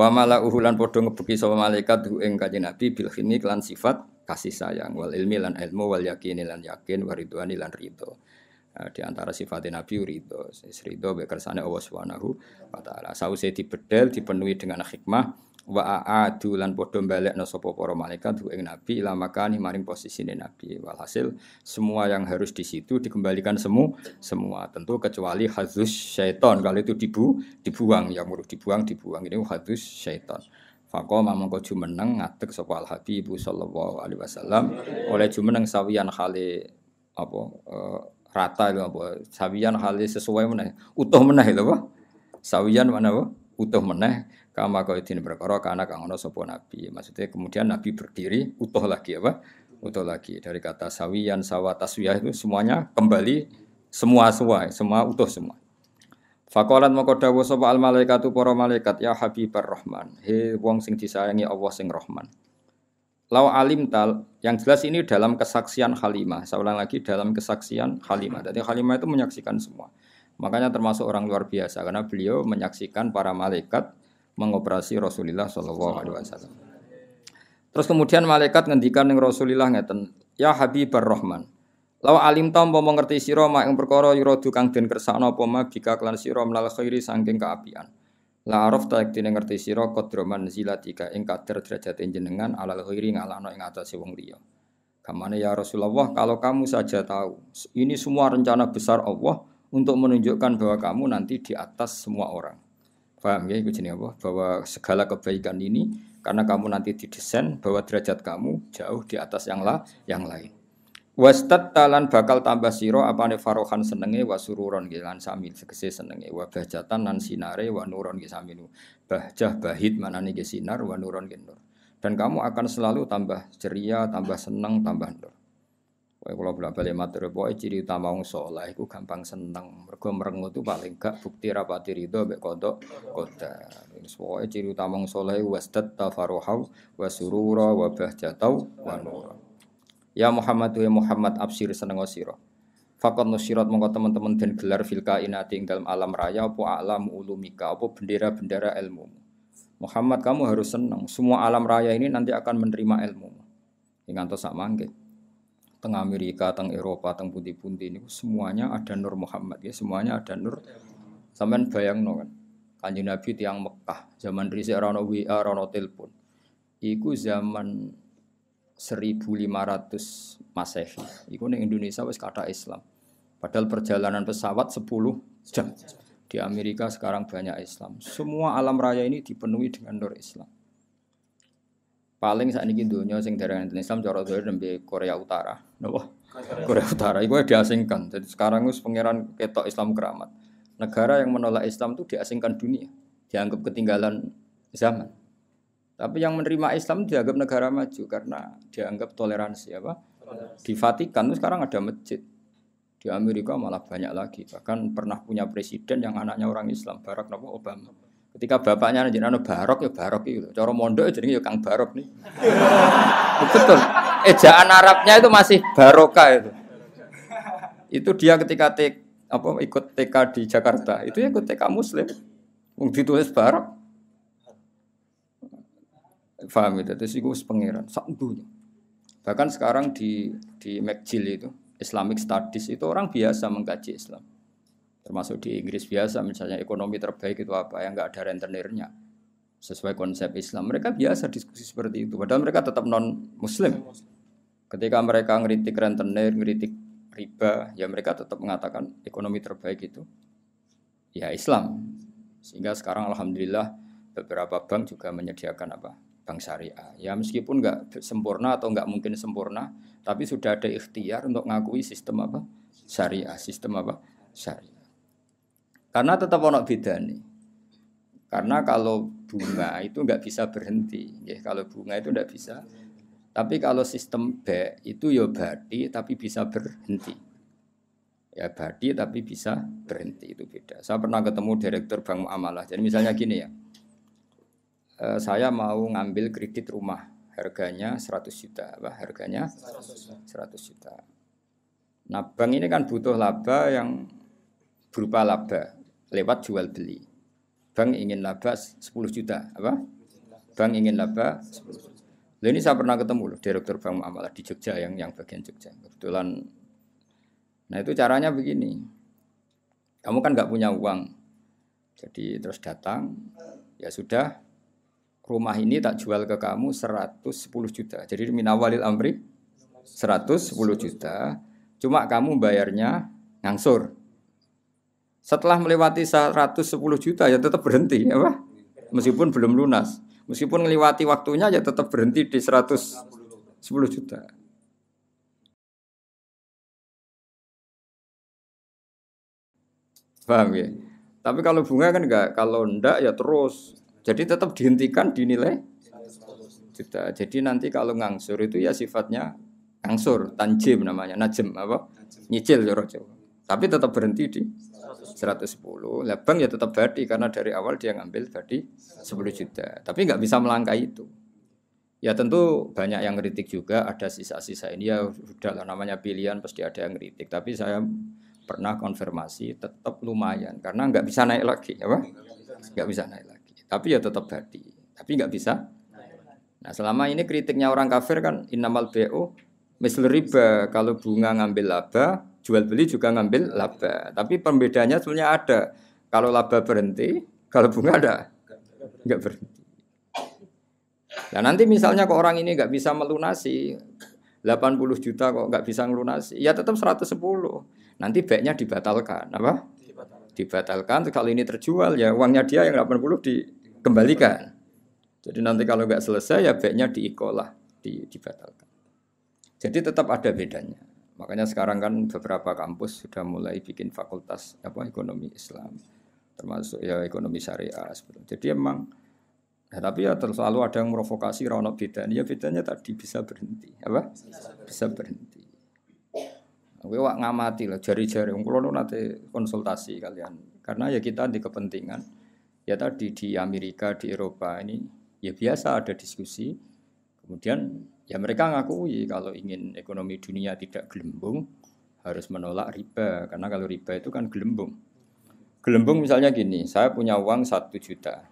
Wa mala'uhu lan padha ngebeki sapa malaikat hu ing kanjeng Nabi bil khini lan sifat kasih sayang wal ilmi lan ilmu wal yakini lan yakin waridwani lan ridho. Nah, di antara sifat Nabi ridho, ridho be kersane Allah Subhanahu wa taala. Sause dibedel dipenuhi dengan hikmah wa aadu lan padha balekno sapa para malaikat ing nabi ila makani maring posisine nabi. Walhasil semua yang harus di situ dikembalikan semu semua. Tentu kecuali hazus syaiton. Kalau itu dibu dibuang yang muruh dibuang dibuang. Ini hazus syaiton. Faqama mongko jumeneng ngadeg sapa al habib sallallahu alaihi wasallam. Oleh jumeneng sawiyan khali apa uh, rata itu apa? Sawiyan khali sesuai meneh. Utuh meneh itu apa? Sawiyan mana apa utuh meneh kama kau ini perkara karena kang ono sopo nabi maksudnya kemudian nabi berdiri utuh lagi apa utuh lagi dari kata sawiyan sawa taswiyah itu semuanya kembali semua sesuai semua utuh semua Fakolat moko dawuh sapa al malaikatu para malaikat ya habibar rahman he wong sing disayangi Allah sing rahman Lau alim tal, yang jelas ini dalam kesaksian Halimah. Saya ulang lagi dalam kesaksian Halimah. Jadi Halimah itu menyaksikan semua. Makanya termasuk orang luar biasa karena beliau menyaksikan para malaikat mengoperasi Rasulullah Shallallahu Alaihi Wasallam. Terus kemudian malaikat ngendikan dengan Rasulullah ngeten, ya Habibar Rahman. Law alim tam mau mengerti siro mak yang perkara yuradu kang den kersakno apa ma bika klan siro melal khairi sangking keapian. La araf ta yak ngerti siro kodroman zilatika ing kader derajat jenengan alal khairi ngalano ing atase wong liya. Kamane ya Rasulullah kalau kamu saja tahu ini semua rencana besar Allah untuk menunjukkan bahwa kamu nanti di atas semua orang. Paham ya itu jenis apa? Bahwa segala kebaikan ini karena kamu nanti didesain bahwa derajat kamu jauh di atas yang lah yang lain. Wastat talan bakal tambah siro ne farohan senenge wa sururon lan samil segese senenge wa bahjatan nan sinare wa samilu. Bahjah bahid manane ge sinar wa nuron. Dan kamu akan selalu tambah ceria, tambah seneng, tambah nur. Wae kula bolak-balik matur pokoke ciri utama wong saleh iku gampang seneng. Mergo merengut itu paling gak bukti rapati ridho mek kodok qadar. Wis pokoke ciri utama wong saleh wasdat tafaruhau wa surura wa bahjatau. Ya Muhammad ya Muhammad absir seneng sira. Fakot nusirat mongko teman-teman dan gelar fil kainati ing dalam alam raya apa alam ulumika apa bendera-bendera ilmu. Muhammad kamu harus senang. Semua alam raya ini nanti akan menerima ilmu. Ingat sak mangke teng Amerika, teng Eropa, teng pundi-pundi ini semuanya ada Nur Muhammad ya, semuanya ada Nur. Sampean bayang no kan. Kanjeng Nabi tiang Mekah, zaman dhisik ora ono WA, ora ono telepon. Iku zaman 1500 Masehi. Iku ning Indonesia wis kata Islam. Padahal perjalanan pesawat 10 jam. Di Amerika sekarang banyak Islam. Semua alam raya ini dipenuhi dengan nur Islam. Paling saat ini dunia sing dari Islam cara dari nembe Korea Utara, nopo Korea Utara itu diasingkan. Jadi sekarang itu pangeran ketok Islam keramat. Negara yang menolak Islam itu diasingkan dunia, dianggap ketinggalan zaman. Tapi yang menerima Islam dianggap negara maju karena dianggap toleransi apa? Di Vatikan itu sekarang ada masjid. Di Amerika malah banyak lagi. Bahkan pernah punya presiden yang anaknya orang Islam, Barack Obama. Ketika bapaknya nanti nano barok ya barok itu. Cara mondok ya jadi ya kang barok nih. Betul. Ejaan Arabnya itu masih baroka itu. Itu dia ketika tek, apa ikut TK di Jakarta, itu ya ikut TK Muslim. Wong ditulis barok. Faham itu, itu sih pangeran, satu Bahkan sekarang di di McGill itu, Islamic Studies itu orang biasa mengkaji Islam termasuk di Inggris biasa misalnya ekonomi terbaik itu apa yang nggak ada rentenirnya. Sesuai konsep Islam. Mereka biasa diskusi seperti itu padahal mereka tetap non Muslim ketika mereka ngeritik rentenir ngeritik riba ya mereka tetap mengatakan ekonomi terbaik itu ya Islam. Sehingga sekarang alhamdulillah beberapa bank juga menyediakan apa bank syariah. Ya meskipun nggak sempurna atau nggak mungkin sempurna tapi sudah ada ikhtiar untuk ngakui sistem apa syariah sistem apa syariah karena tetap ono nih. Karena kalau bunga itu nggak bisa berhenti, ya. Kalau bunga itu nggak bisa. Tapi kalau sistem B itu ya badi tapi bisa berhenti. Ya badi tapi bisa berhenti itu beda. Saya pernah ketemu direktur bank muamalah. Jadi misalnya gini ya, e, saya mau ngambil kredit rumah harganya 100 juta, apa harganya 100 juta. Nah bank ini kan butuh laba yang berupa laba lewat jual beli. Bank ingin laba 10 juta, apa? Bank ingin laba 10 juta. Lalu ini saya pernah ketemu loh, direktur bank muamalah di Jogja yang yang bagian Jogja. Kebetulan, nah itu caranya begini. Kamu kan nggak punya uang, jadi terus datang, ya sudah, rumah ini tak jual ke kamu 110 juta. Jadi minawalil amri 110 juta. Cuma kamu bayarnya ngangsur. Setelah melewati 110 juta ya tetap berhenti, apa? Meskipun belum lunas. Meskipun melewati waktunya ya tetap berhenti di 110 juta. Paham ya? Tapi kalau bunga kan enggak, kalau enggak ya terus. Jadi tetap dihentikan dinilai juta. Jadi nanti kalau ngangsur itu ya sifatnya ngangsur, tanjim namanya, najem apa? Nyicil ya Tapi tetap berhenti di 110. Lah bank ya tetap badi karena dari awal dia ngambil badi 10 juta. Tapi nggak bisa melangkah itu. Ya tentu banyak yang kritik juga, ada sisa-sisa ini ya sudah lah namanya pilihan pasti ada yang kritik. Tapi saya pernah konfirmasi tetap lumayan karena nggak bisa naik lagi, apa? Nggak bisa naik lagi. Tapi ya tetap badi. Tapi nggak bisa. Nah selama ini kritiknya orang kafir kan inamal bo misal riba kalau bunga ngambil laba jual beli juga ngambil laba. Tapi pembedanya sebenarnya ada. Kalau laba berhenti, kalau bunga ada nggak berhenti. Nah nanti misalnya kok orang ini nggak bisa melunasi 80 juta kok nggak bisa melunasi, ya tetap 110. Nanti baiknya dibatalkan, apa? Dibatalkan. Kalau ini terjual ya uangnya dia yang 80 dikembalikan. Jadi nanti kalau nggak selesai ya baiknya diikolah, dibatalkan. Jadi tetap ada bedanya. Makanya sekarang kan beberapa kampus sudah mulai bikin fakultas apa ekonomi Islam, termasuk ya ekonomi syariah. Sebetulnya. Jadi emang, ya, tapi ya selalu ada yang merovokasi ronok beda. Ya bedanya tadi bisa berhenti, apa? Bisa berhenti. Aku wak ngamati lah jari-jari. Kalau nanti konsultasi kalian, karena ya kita di kepentingan. Ya tadi di Amerika, di Eropa ini ya biasa ada diskusi. Kemudian Ya mereka ngakui kalau ingin ekonomi dunia tidak gelembung harus menolak riba karena kalau riba itu kan gelembung. Gelembung misalnya gini, saya punya uang satu juta.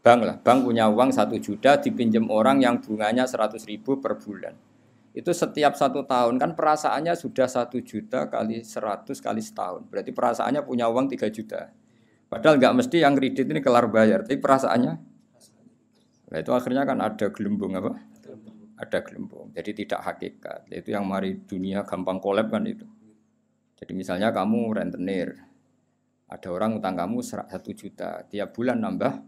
Bank lah, bank punya uang satu juta dipinjam orang yang bunganya seratus ribu per bulan. Itu setiap satu tahun kan perasaannya sudah satu juta kali seratus kali setahun. Berarti perasaannya punya uang tiga juta. Padahal nggak mesti yang kredit ini kelar bayar, tapi perasaannya Nah itu akhirnya kan ada gelembung apa? Ada gelembung. Jadi tidak hakikat. Itu yang mari dunia gampang kolab kan itu. Jadi misalnya kamu rentenir, ada orang utang kamu satu juta, tiap bulan nambah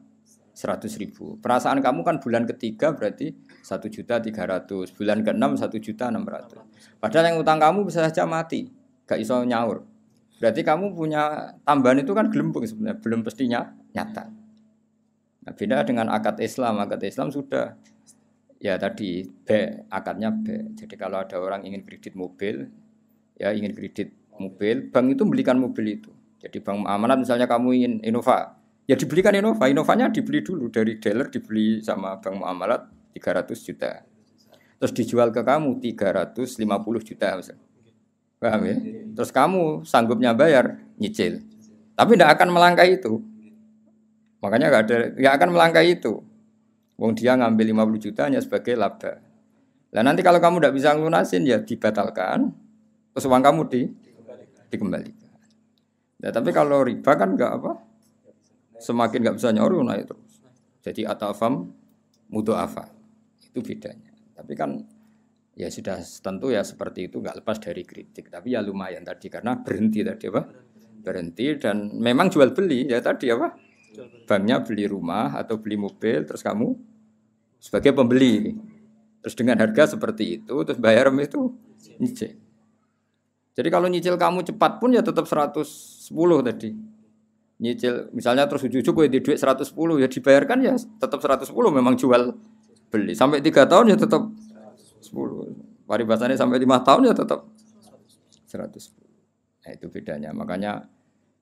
seratus ribu. Perasaan kamu kan bulan ketiga berarti satu juta tiga ratus, bulan keenam satu juta enam ratus. Padahal yang utang kamu bisa saja mati, gak iso nyaur. Berarti kamu punya tambahan itu kan gelembung sebenarnya, belum pastinya nyata. Nah, beda dengan akad Islam, akad Islam sudah ya tadi B, akadnya B. Jadi kalau ada orang ingin kredit mobil, ya ingin kredit mobil, bank itu belikan mobil itu. Jadi bank amanat misalnya kamu ingin Innova, ya dibelikan Innova, Innovanya dibeli dulu dari dealer dibeli sama bank muamalat 300 juta. Terus dijual ke kamu 350 juta misalnya. Paham ya? Terus kamu sanggupnya bayar nyicil. Tapi tidak akan melangkah itu. Makanya nggak ada, nggak akan melangkah itu. Wong dia ngambil 50 juta hanya sebagai laba. Nah nanti kalau kamu tidak bisa lunasin ya dibatalkan, terus uang kamu di dikembalikan. Nah, tapi kalau riba kan nggak apa, semakin nggak bisa nyaur naik terus. Jadi atafam apa itu bedanya. Tapi kan ya sudah tentu ya seperti itu nggak lepas dari kritik. Tapi ya lumayan tadi karena berhenti tadi apa? Berhenti dan memang jual beli ya tadi apa? Banknya beli rumah atau beli mobil terus kamu sebagai pembeli. Terus dengan harga seperti itu terus bayar itu nyicil. Jadi kalau nyicil kamu cepat pun ya tetap 110 tadi. Nyicil misalnya terus ujuk-ujuk gue di duit 110 ya dibayarkan ya tetap 110 memang jual beli. Sampai tiga tahun ya tetap 10 paribasannya sampai lima tahun ya tetap 110 nah, itu bedanya. Makanya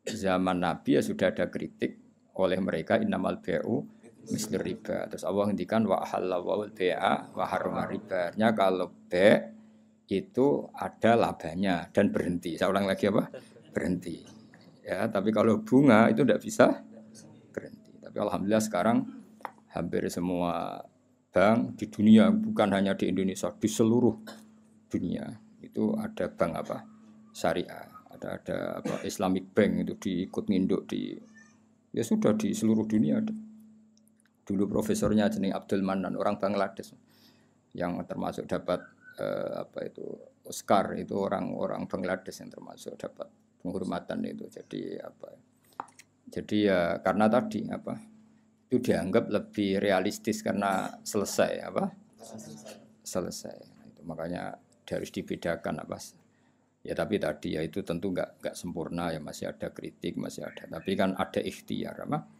zaman Nabi ya sudah ada kritik oleh mereka innamal bai'u mislir riba. Terus Allah ngendikan wa halawul bai'a wa harama riba. Artinya kalau be itu ada labanya dan berhenti. Saya ulang lagi apa? Berhenti. ya tapi kalau bunga itu tidak bisa berhenti tapi alhamdulillah sekarang hampir semua bank di dunia bukan hanya di Indonesia di seluruh dunia itu ada bank apa syariah ada ada apa Islamic Bank itu diikut nginduk di ya sudah di seluruh dunia ada. Dulu profesornya jenis Abdul Manan orang Bangladesh yang termasuk dapat eh, apa itu Oscar itu orang-orang Bangladesh yang termasuk dapat penghormatan itu. Jadi apa jadi ya karena tadi apa itu dianggap lebih realistis karena selesai apa selesai. Itu makanya harus dibedakan apa ya tapi tadi ya itu tentu nggak nggak sempurna ya masih ada kritik masih ada. Tapi kan ada ikhtiar apa